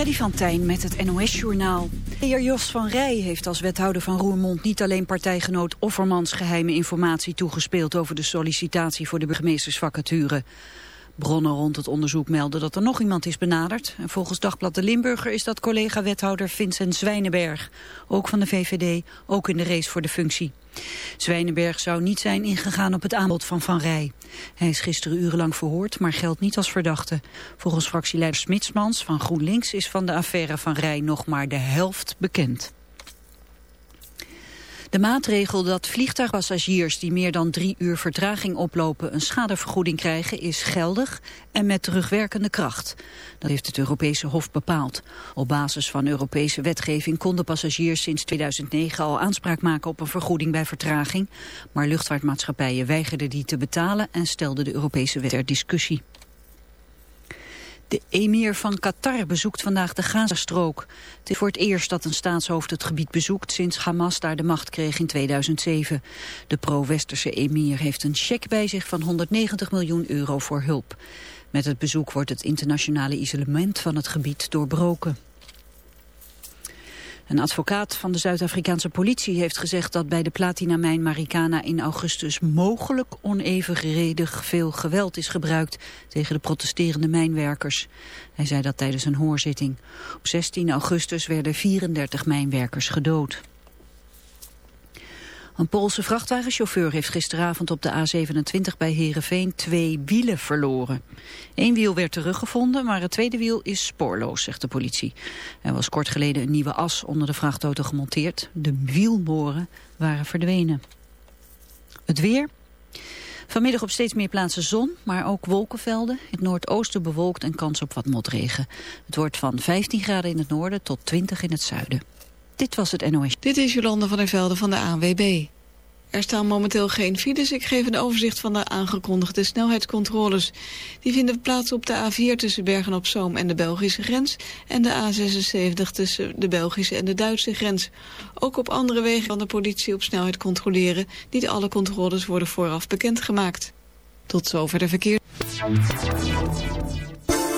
Freddy van Tijn met het NOS-journaal. Heer Jos van Rij heeft als wethouder van Roermond niet alleen partijgenoot Offermans geheime informatie toegespeeld over de sollicitatie voor de burgemeestersvacature. Bronnen rond het onderzoek melden dat er nog iemand is benaderd. En volgens Dagblad de Limburger is dat collega-wethouder Vincent Zwijnenberg. Ook van de VVD, ook in de race voor de functie. Zwijnenberg zou niet zijn ingegaan op het aanbod van Van Rij. Hij is gisteren urenlang verhoord, maar geldt niet als verdachte. Volgens fractieleider Smitsmans van GroenLinks is van de affaire Van Rij nog maar de helft bekend. De maatregel dat vliegtuigpassagiers die meer dan drie uur vertraging oplopen een schadevergoeding krijgen is geldig en met terugwerkende kracht. Dat heeft het Europese Hof bepaald. Op basis van Europese wetgeving konden passagiers sinds 2009 al aanspraak maken op een vergoeding bij vertraging. Maar luchtvaartmaatschappijen weigerden die te betalen en stelden de Europese wet ter discussie. De emir van Qatar bezoekt vandaag de Gazastrook. Het is voor het eerst dat een staatshoofd het gebied bezoekt sinds Hamas daar de macht kreeg in 2007. De pro-westerse emir heeft een cheque bij zich van 190 miljoen euro voor hulp. Met het bezoek wordt het internationale isolement van het gebied doorbroken. Een advocaat van de Zuid-Afrikaanse politie heeft gezegd dat bij de platinamijn Marikana in augustus mogelijk onevenredig veel geweld is gebruikt tegen de protesterende mijnwerkers. Hij zei dat tijdens een hoorzitting. Op 16 augustus werden 34 mijnwerkers gedood. Een Poolse vrachtwagenchauffeur heeft gisteravond op de A27 bij Heerenveen twee wielen verloren. Eén wiel werd teruggevonden, maar het tweede wiel is spoorloos, zegt de politie. Er was kort geleden een nieuwe as onder de vrachtauto gemonteerd. De wielmoren waren verdwenen. Het weer... Vanmiddag op steeds meer plaatsen zon, maar ook wolkenvelden. Het noordoosten bewolkt en kans op wat motregen. Het wordt van 15 graden in het noorden tot 20 in het zuiden. Dit was het NOS. Dit is Jolande van der Velde van de ANWB. Er staan momenteel geen files. Ik geef een overzicht van de aangekondigde snelheidscontroles. Die vinden plaats op de A4 tussen Bergen-op-Zoom en de Belgische grens... en de A76 tussen de Belgische en de Duitse grens. Ook op andere wegen kan de politie op snelheid controleren. Niet alle controles worden vooraf bekendgemaakt. Tot zover de verkeer.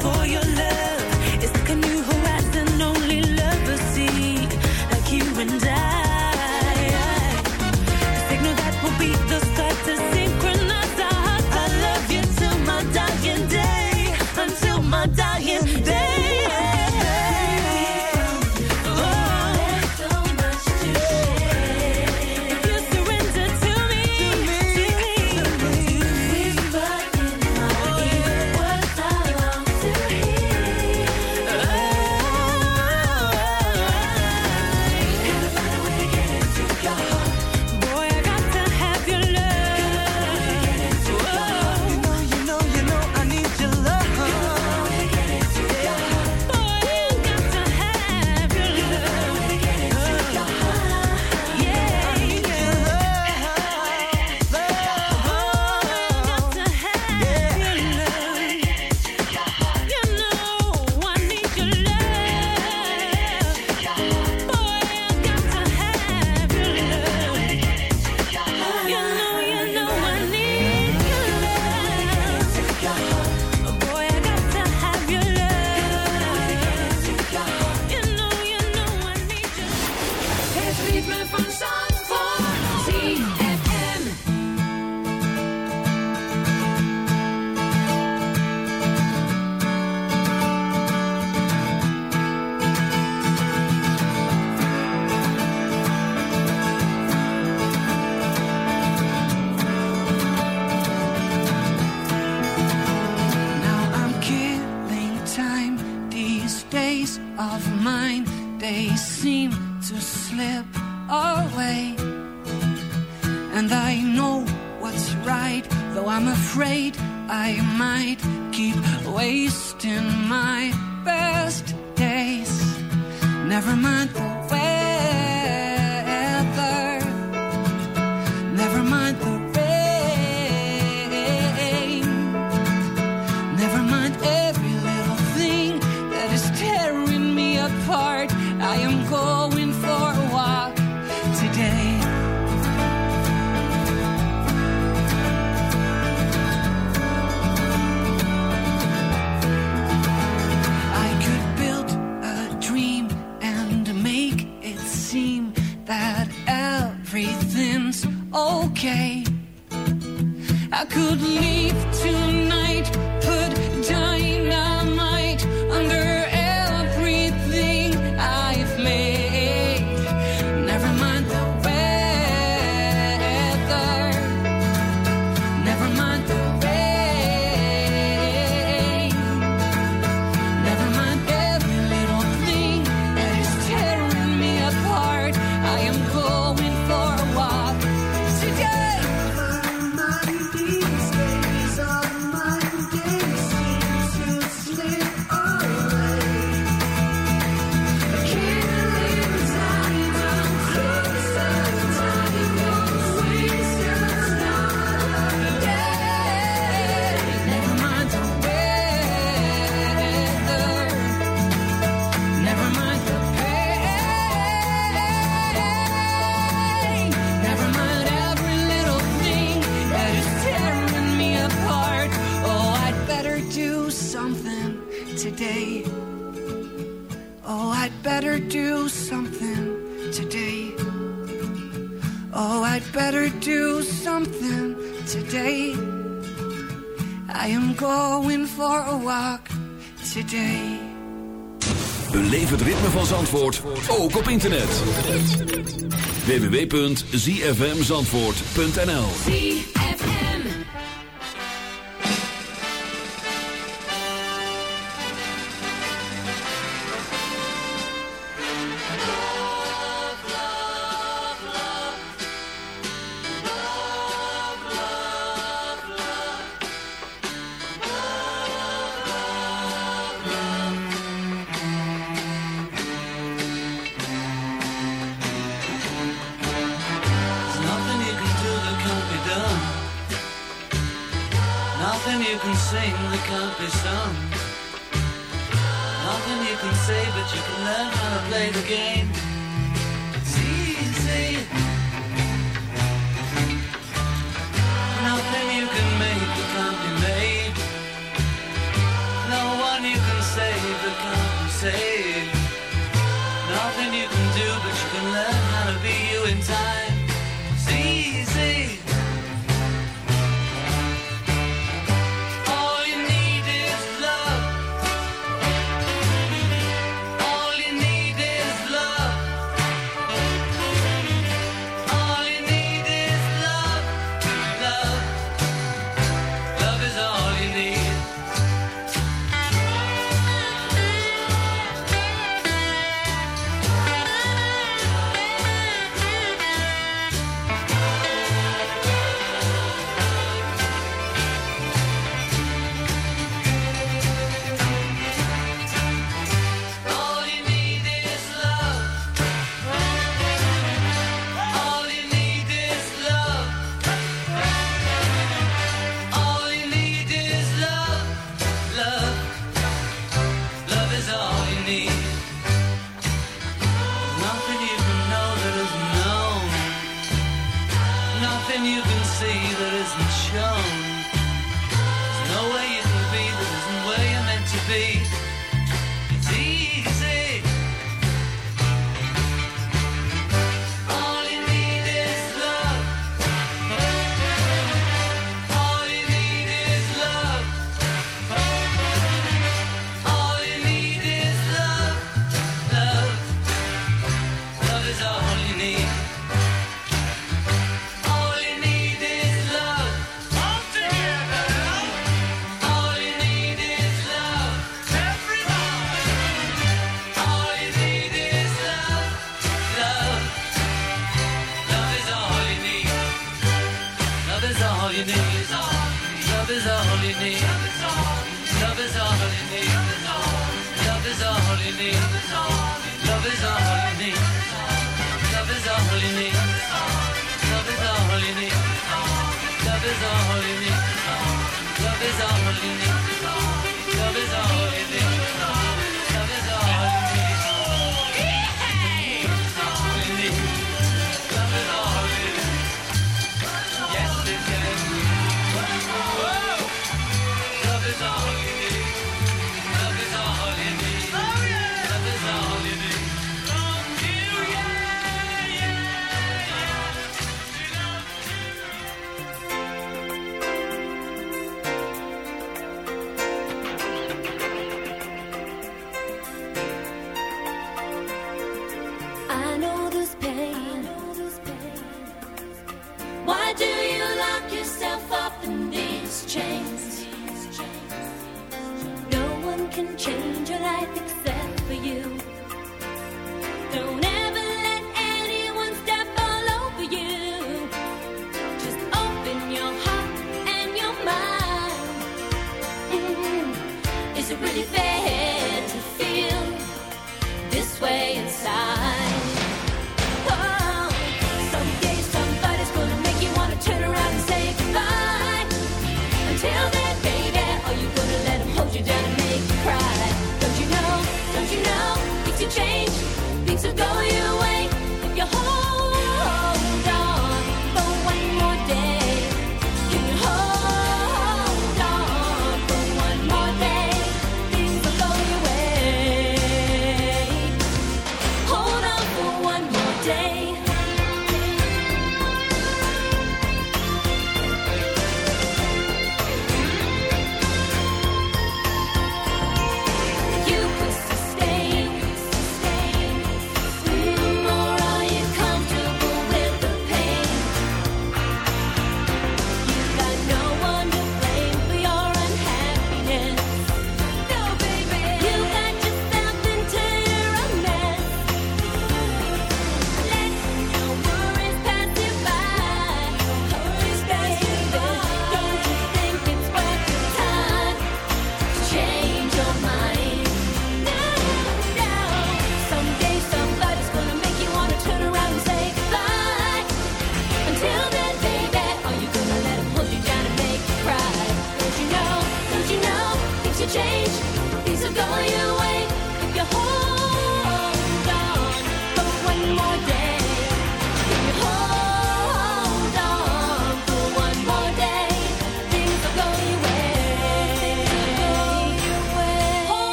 for your I'm afraid I might keep wasting my best days. Never mind. could leave something today. Oh, I'd better do something today. Oh, I'd better do something today. I am going for a walk today. Beleef het ritme van Zandvoort ook op internet. www.zfmzandvoort.nl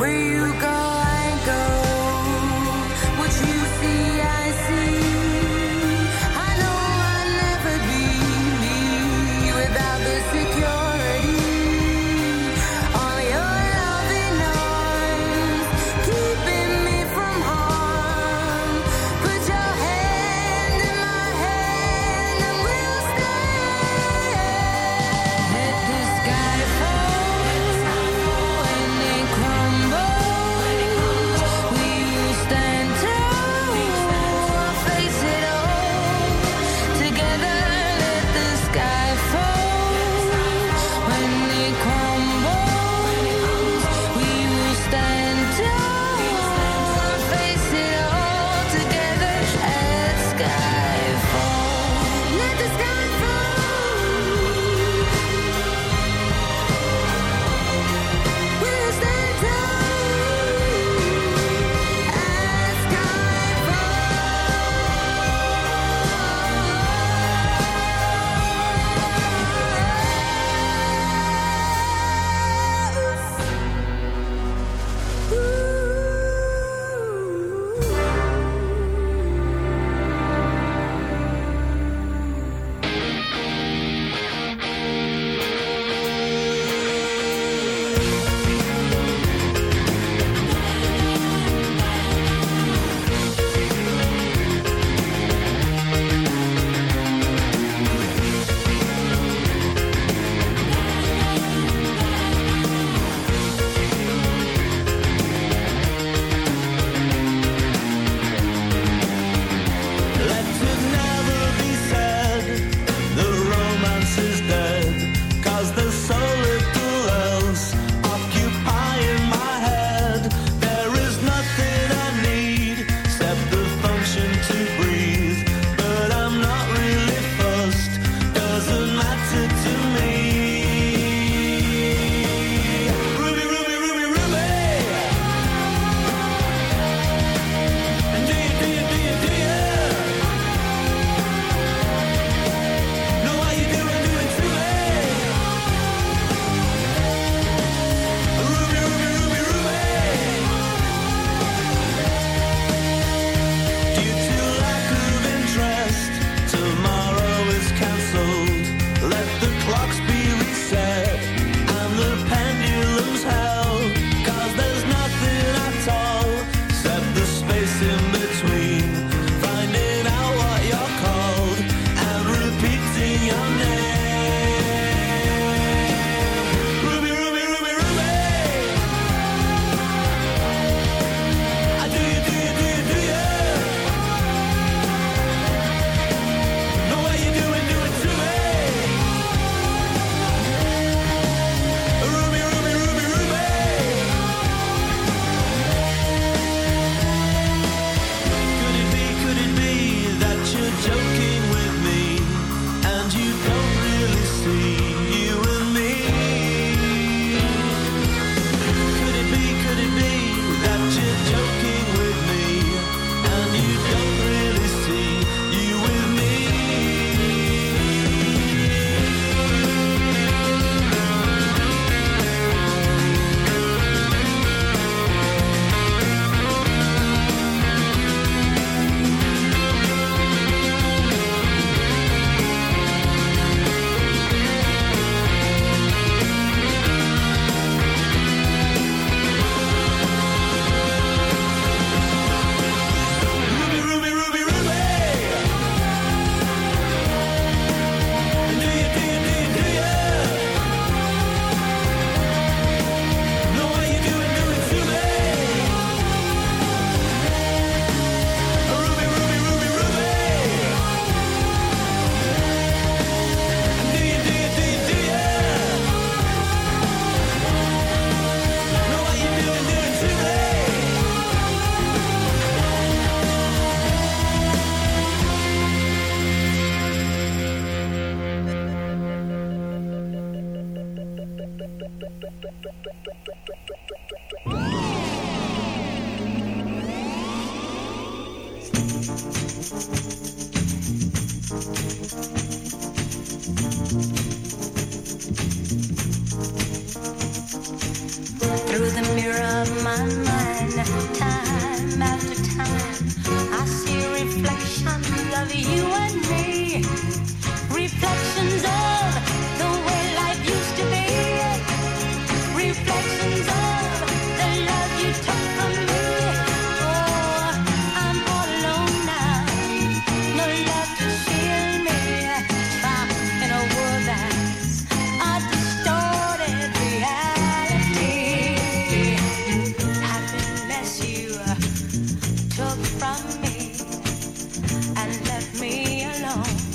Where you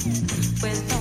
with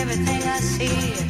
everything I see